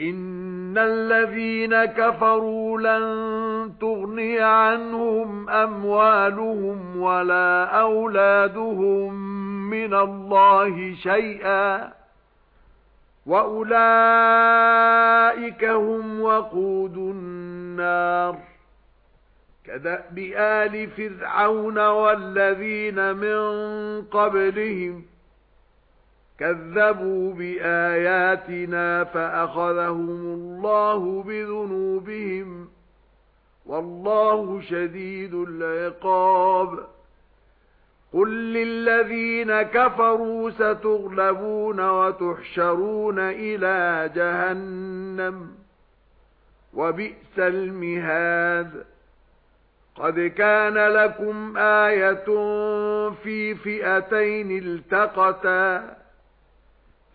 إِنَّ الَّذِينَ كَفَرُوا لَن تُغْنِيَ عَنْهُمْ أَمْوَالُهُمْ وَلَا أَوْلَادُهُمْ مِنَ اللَّهِ شَيْئًا وَأُولَئِكَ هُمْ وَقُودُ النَّارِ كَذَّبَ آلِ فِرْعَوْنَ وَالَّذِينَ مِن قَبْلِهِمْ كَذَّبُوا بِآيَاتِنَا فَأَخَذَهُمُ اللَّهُ بِذُنُوبِهِمْ وَاللَّهُ شَدِيدُ الْعِقَابِ. قُل لِّلَّذِينَ كَفَرُوا سَتُغْلَبُونَ وَتُحْشَرُونَ إِلَى جَهَنَّمَ وَبِئْسَ الْمِهَادُ. قَدْ كَانَ لَكُمْ آيَةٌ فِي فِئَتَيْنِ الْتَقَتَا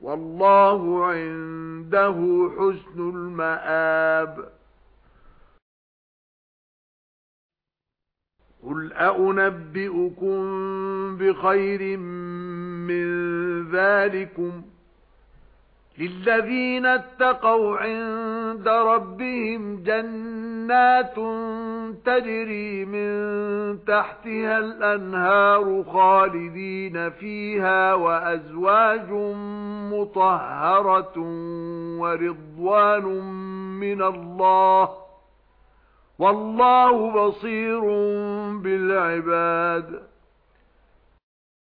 والله عنده حسن المآب. قل أأنبئكم بخير من ذلكم. لِلَّذِينَ اتَّقَوْا عِندَ رَبِّهِمْ جَنَّاتٌ تَجْرِي مِن تَحْتِهَا الْأَنْهَارُ خَالِدِينَ فِيهَا وَأَزْوَاجٌ مُطَهَّرَةٌ وَرِضْوَانٌ مِنَ اللَّهِ وَاللَّهُ بَصِيرٌ بِالْعِبَادِ